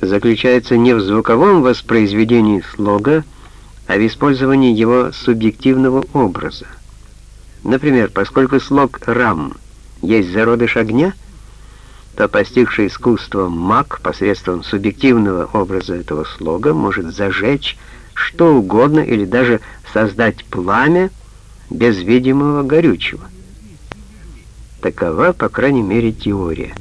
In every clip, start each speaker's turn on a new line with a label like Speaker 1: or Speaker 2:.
Speaker 1: заключается не в звуковом воспроизведении слога, а в использовании его субъективного образа. Например, поскольку слог «рам» есть зародыш огня, то постигший искусство маг посредством субъективного образа этого слога может зажечь что угодно или даже создать пламя без видимого горючего. Такова, по крайней мере, теория.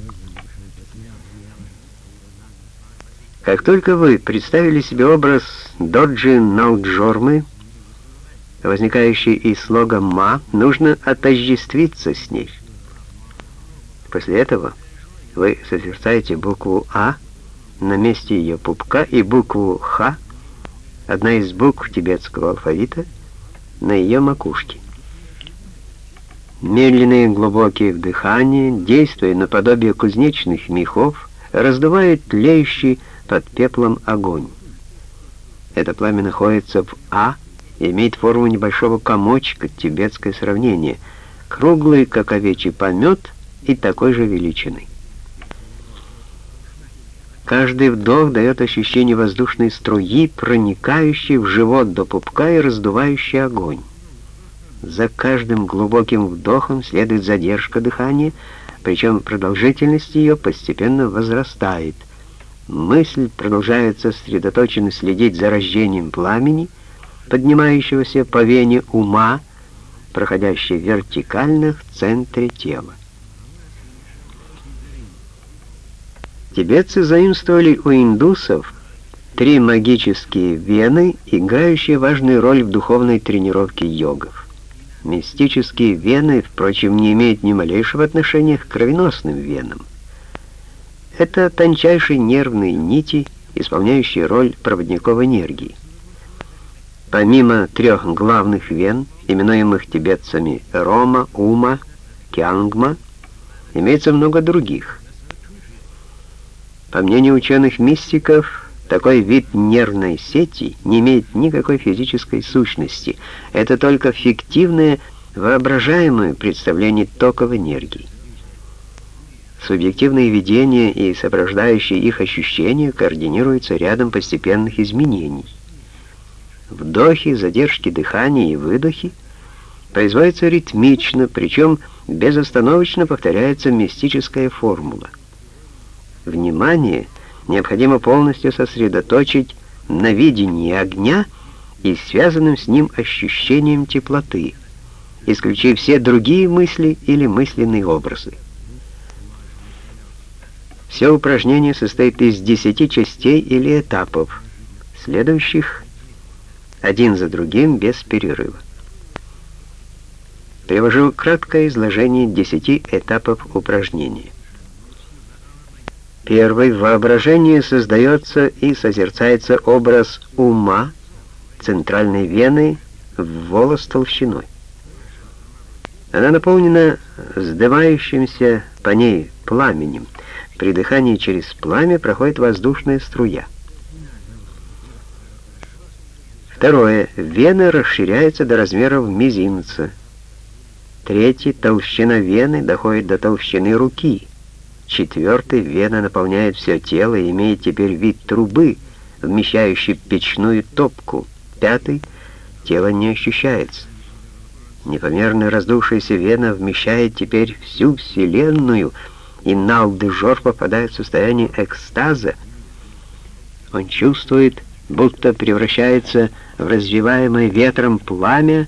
Speaker 1: Как только вы представили себе образ Доджи Налджормы, возникающий из слога «ма», нужно отождествиться с ней. После этого вы созерцаете букву «а» на месте ее пупка и букву «х», одна из букв тибетского алфавита, на ее макушке. Медленные глубокие вдыхания, действуя наподобие кузнечных мехов, раздувают тлеющий под пеплом огонь. Это пламя находится в А и имеет форму небольшого комочка, тибетское сравнение, круглый, как овечий помет, и такой же величины. Каждый вдох дает ощущение воздушной струи, проникающей в живот до пупка и раздувающей огонь. За каждым глубоким вдохом следует задержка дыхания, причем продолжительность ее постепенно возрастает – Мысль продолжает сосредоточенно следить за рождением пламени, поднимающегося по вене ума, проходящей вертикально в центре тела. Тибетцы заимствовали у индусов три магические вены, играющие важную роль в духовной тренировке йогов. Мистические вены, впрочем, не имеют ни малейшего отношения к кровеносным венам. Это тончайшие нервные нити, исполняющие роль проводников энергии. Помимо трех главных вен, именуемых тибетцами Рома, Ума, Кянгма, имеется много других. По мнению ученых-мистиков, такой вид нервной сети не имеет никакой физической сущности. Это только фиктивное, воображаемое представление токов энергии. Субъективные видения и сопровождающие их ощущения координируются рядом постепенных изменений. Вдохи, задержки дыхания и выдохи производятся ритмично, причем безостановочно повторяется мистическая формула. Внимание необходимо полностью сосредоточить на видении огня и связанным с ним ощущением теплоты, исключив все другие мысли или мысленные образы. Все упражнение состоит из 10 частей или этапов, следующих один за другим без перерыва. Привожу краткое изложение 10 этапов упражнения. Первый в воображении создается и созерцается образ ума, центральной вены, в волос толщиной. Она наполнена вздымающимся по ней пламенем, при дыхании через пламя проходит воздушная струя. Второе. Вена расширяется до размеров мизинца. Третий. Толщина вены доходит до толщины руки. Четвертый. Вена наполняет все тело и имеет теперь вид трубы, вмещающей печную топку. Пятый. Тело не ощущается. Непомерно раздувшаяся вена вмещает теперь всю Вселенную — и Налды-Жор попадает в состояние экстаза. Он чувствует, будто превращается в развиваемое ветром пламя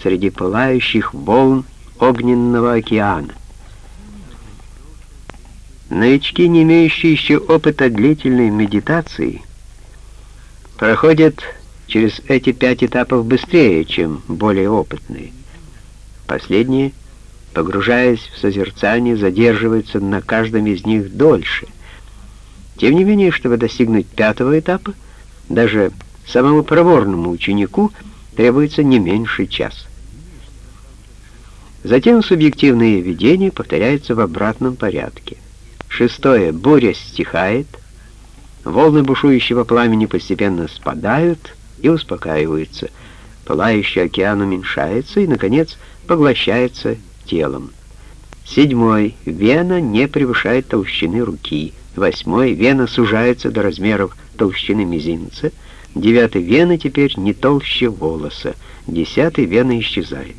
Speaker 1: среди пылающих волн огненного океана. Новички, не имеющие еще опыта длительной медитации, проходят через эти пять этапов быстрее, чем более опытные. Последние — погружаясь в созерцание, задерживается на каждом из них дольше. Тем не менее, чтобы достигнуть пятого этапа, даже самому проворному ученику требуется не меньше часа. Затем субъективное видение повторяется в обратном порядке. Шестое. Буря стихает, волны бушующего пламени постепенно спадают и успокаиваются, пылающий океан уменьшается и, наконец, поглощается телом. Седьмой. Вена не превышает толщины руки. Восьмой. Вена сужается до размеров толщины мизинца. Девятый. Вена теперь не толще волоса. Десятый. Вена исчезает.